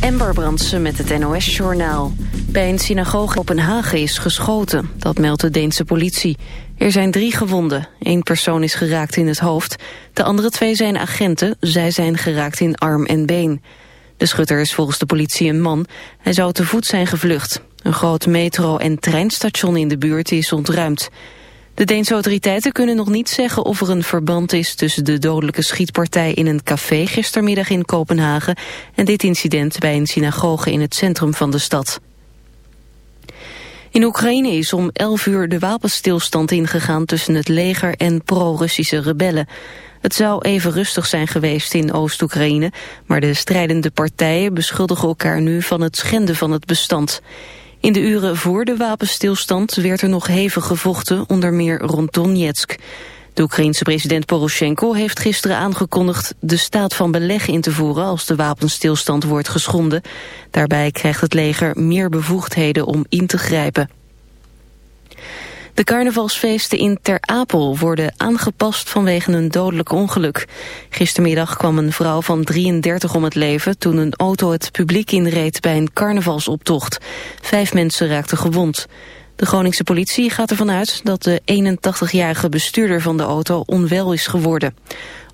Ember Brandsen met het NOS-journaal. Bij een synagoge in Kopenhagen is geschoten, dat meldt de Deense politie. Er zijn drie gewonden. Eén persoon is geraakt in het hoofd. De andere twee zijn agenten, zij zijn geraakt in arm en been. De schutter is volgens de politie een man. Hij zou te voet zijn gevlucht. Een groot metro- en treinstation in de buurt is ontruimd. De Deense autoriteiten kunnen nog niet zeggen of er een verband is tussen de dodelijke schietpartij in een café gistermiddag in Kopenhagen en dit incident bij een synagoge in het centrum van de stad. In Oekraïne is om 11 uur de wapenstilstand ingegaan tussen het leger en pro-Russische rebellen. Het zou even rustig zijn geweest in Oost-Oekraïne, maar de strijdende partijen beschuldigen elkaar nu van het schenden van het bestand. In de uren voor de wapenstilstand werd er nog hevig gevochten, onder meer rond Donetsk. De Oekraïense president Poroshenko heeft gisteren aangekondigd de staat van beleg in te voeren als de wapenstilstand wordt geschonden. Daarbij krijgt het leger meer bevoegdheden om in te grijpen. De carnavalsfeesten in Ter Apel worden aangepast vanwege een dodelijk ongeluk. Gistermiddag kwam een vrouw van 33 om het leven toen een auto het publiek inreed bij een carnavalsoptocht. Vijf mensen raakten gewond. De Groningse politie gaat ervan uit dat de 81-jarige bestuurder van de auto onwel is geworden.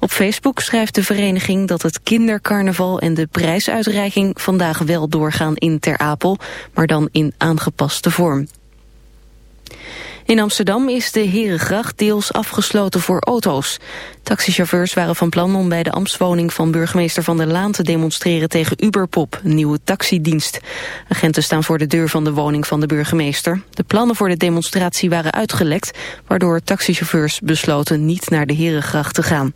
Op Facebook schrijft de vereniging dat het kindercarnaval en de prijsuitreiking vandaag wel doorgaan in Ter Apel, maar dan in aangepaste vorm. In Amsterdam is de Herengracht deels afgesloten voor auto's. Taxichauffeurs waren van plan om bij de ambtswoning van burgemeester Van der Laan te demonstreren tegen Uberpop, een nieuwe taxidienst. Agenten staan voor de deur van de woning van de burgemeester. De plannen voor de demonstratie waren uitgelekt, waardoor taxichauffeurs besloten niet naar de Herengracht te gaan.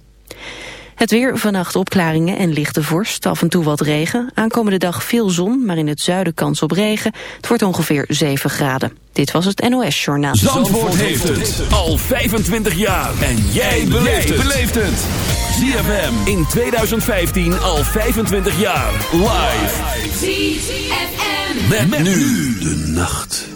Het weer, vannacht opklaringen en lichte vorst, af en toe wat regen. Aankomende dag veel zon, maar in het zuiden kans op regen. Het wordt ongeveer 7 graden. Dit was het NOS Journaal. Zandvoort, Zandvoort heeft het al 25 jaar. En jij beleeft het. ZFM in 2015 al 25 jaar. Live. ZFM. Met, met nu de nacht.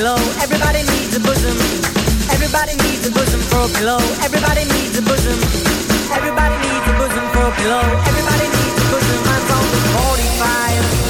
pillow. Everybody needs a bosom. Everybody needs a bosom for a pillow. Everybody needs a bosom. Everybody needs a bosom for a pillow. Everybody needs a bosom. I'm is 45.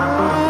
啊。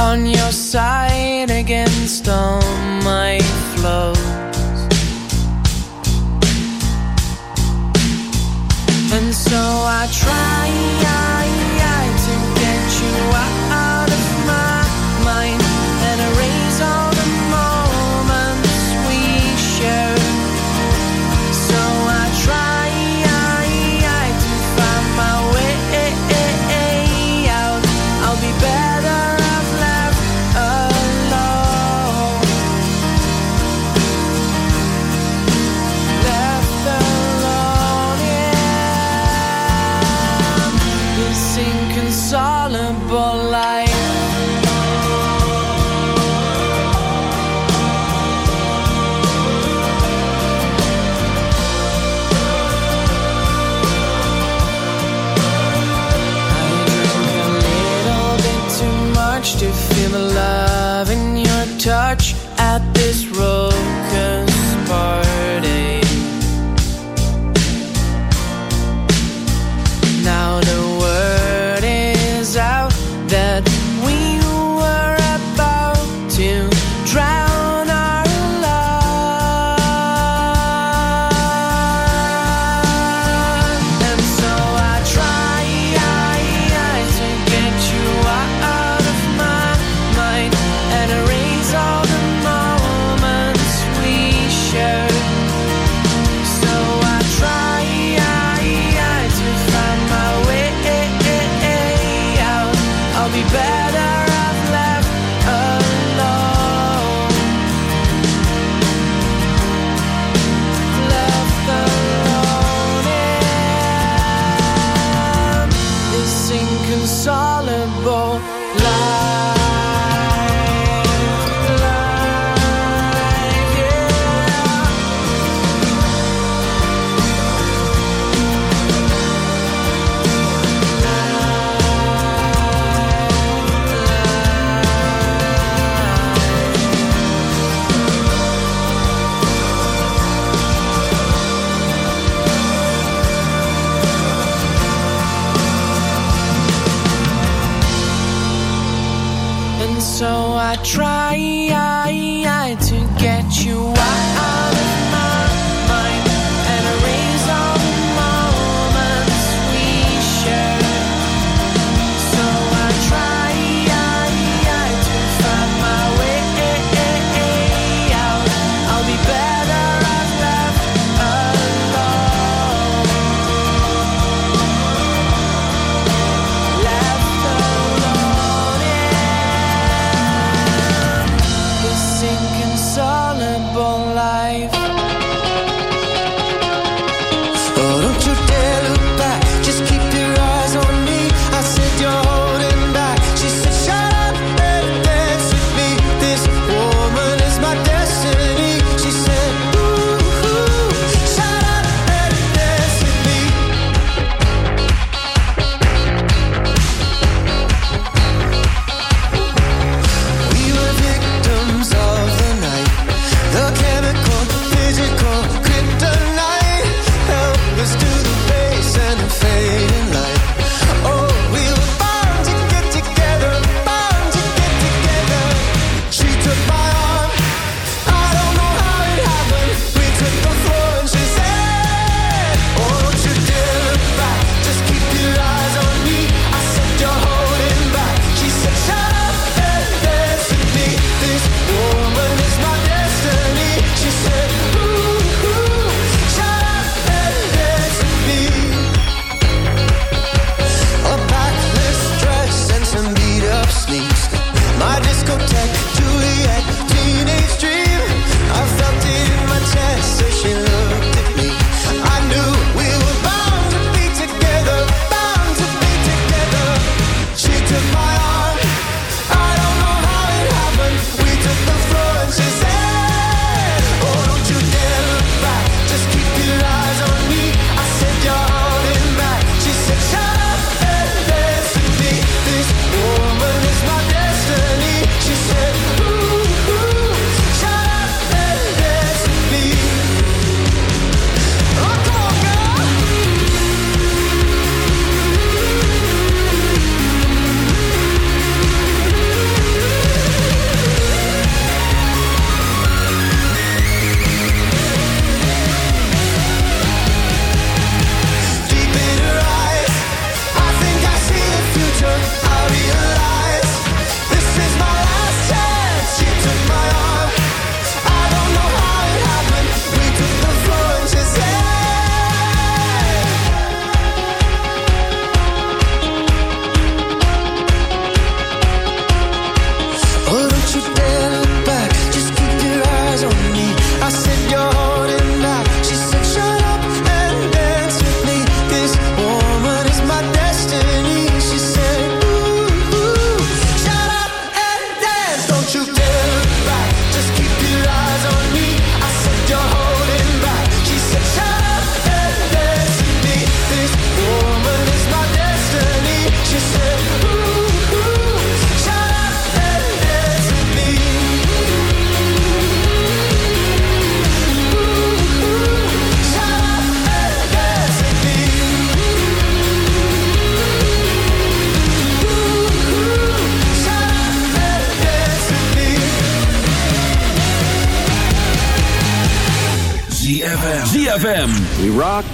On your side against all my flaws. And so I try.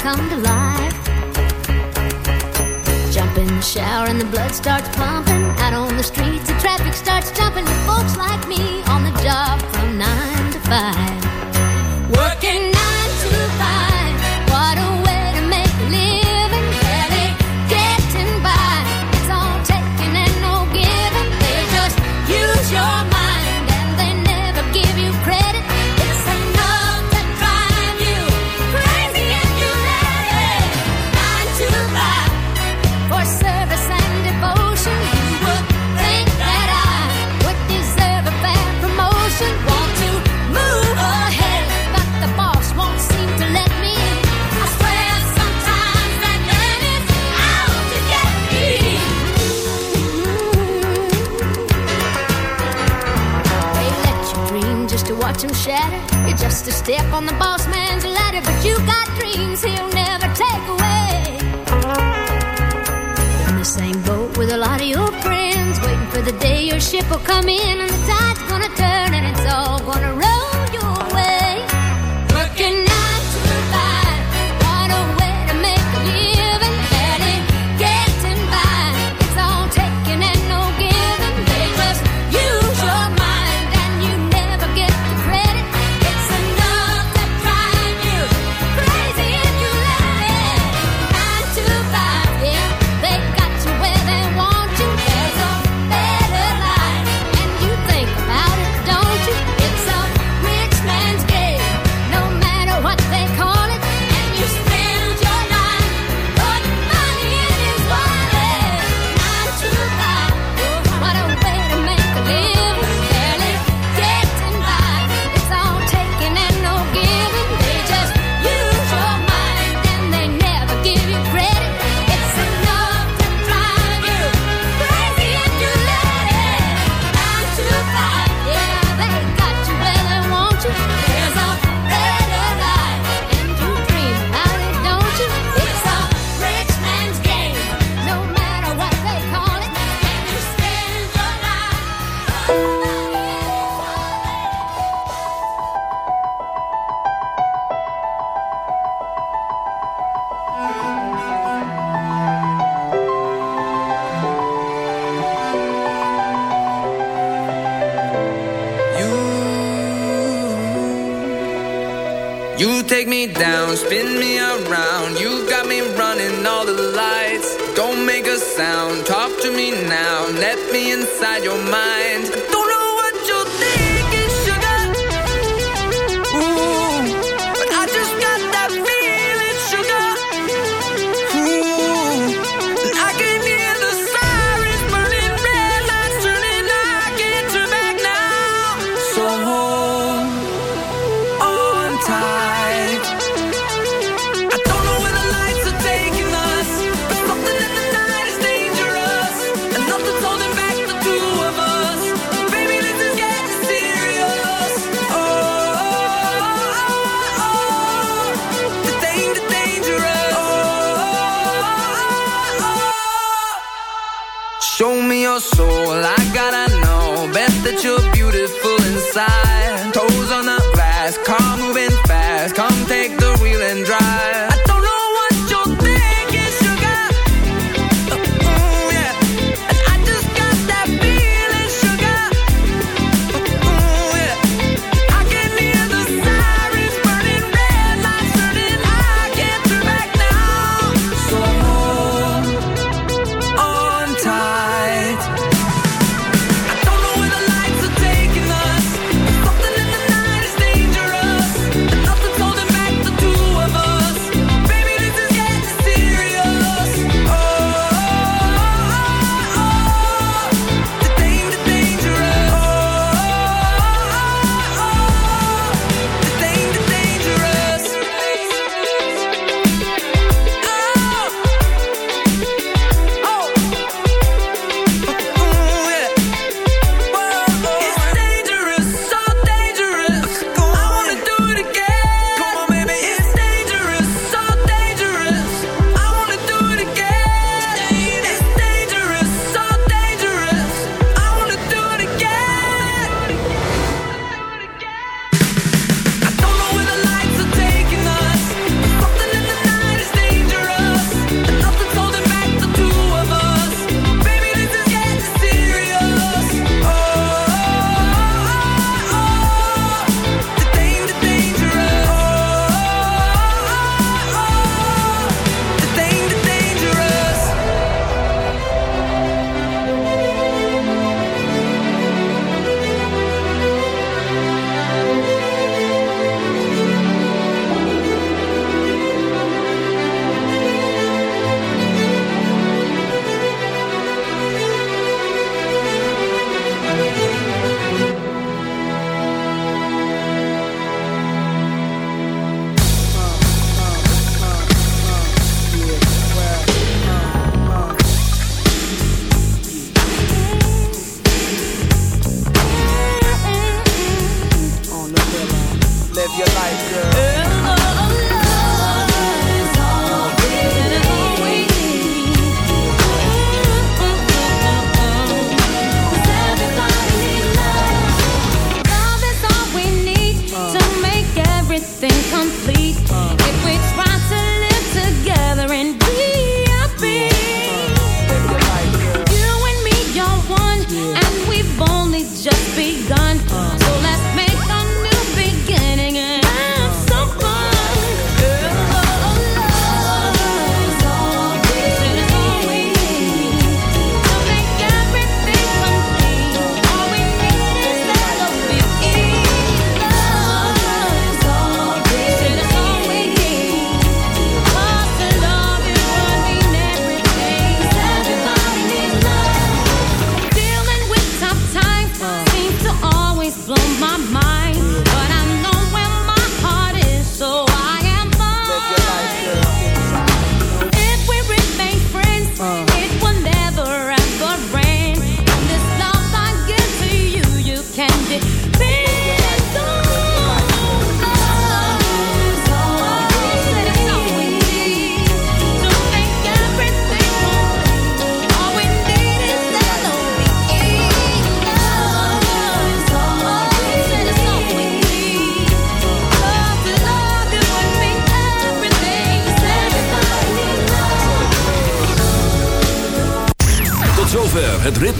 come to life. Jump in the shower and the blood starts live your life, girl.